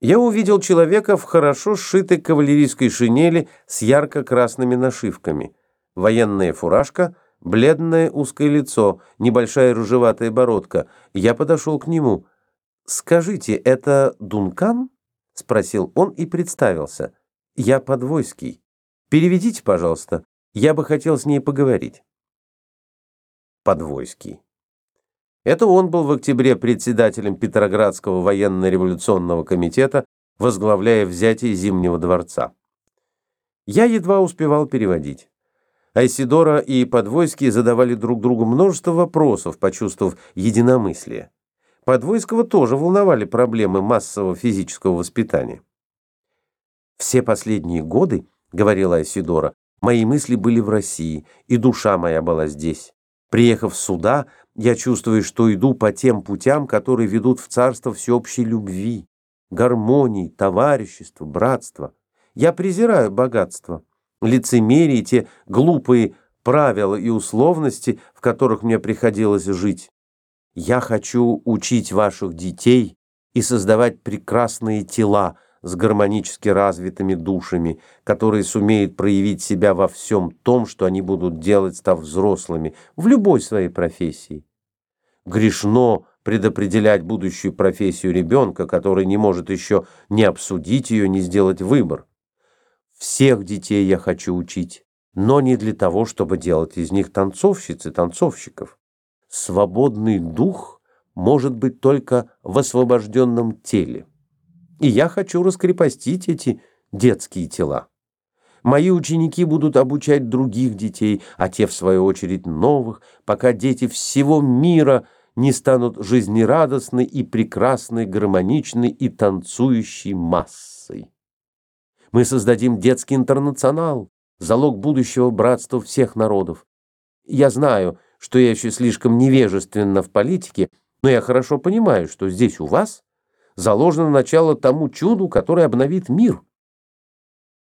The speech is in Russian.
я увидел человека в хорошо сшитой кавалерийской шинели с ярко-красными нашивками, военная фуражка, бледное узкое лицо, небольшая рыжеватая бородка. Я подошел к нему. «Скажите, это Дункан?» — спросил он и представился. «Я Подвойский. Переведите, пожалуйста. Я бы хотел с ней поговорить». Подвойский. Это он был в октябре председателем Петроградского военно-революционного комитета, возглавляя взятие Зимнего дворца. Я едва успевал переводить. Айсидора и Подвойский задавали друг другу множество вопросов, почувствовав единомыслие. Подвойского тоже волновали проблемы массового физического воспитания. «Все последние годы, — говорила Айсидора, — мои мысли были в России, и душа моя была здесь. Приехав сюда, я чувствую, что иду по тем путям, которые ведут в царство всеобщей любви, гармонии, товарищества, братства. Я презираю богатство, лицемерие, те глупые правила и условности, в которых мне приходилось жить. Я хочу учить ваших детей и создавать прекрасные тела, с гармонически развитыми душами, которые сумеют проявить себя во всем том, что они будут делать, став взрослыми, в любой своей профессии. Грешно предопределять будущую профессию ребенка, который не может еще не обсудить ее, не сделать выбор. Всех детей я хочу учить, но не для того, чтобы делать из них танцовщиц и танцовщиков. Свободный дух может быть только в освобожденном теле. И я хочу раскрепостить эти детские тела. Мои ученики будут обучать других детей, а те, в свою очередь, новых, пока дети всего мира не станут жизнерадостной и прекрасной, гармоничной и танцующей массой. Мы создадим детский интернационал, залог будущего братства всех народов. Я знаю, что я еще слишком невежественна в политике, но я хорошо понимаю, что здесь у вас заложено начало тому чуду, которое обновит мир.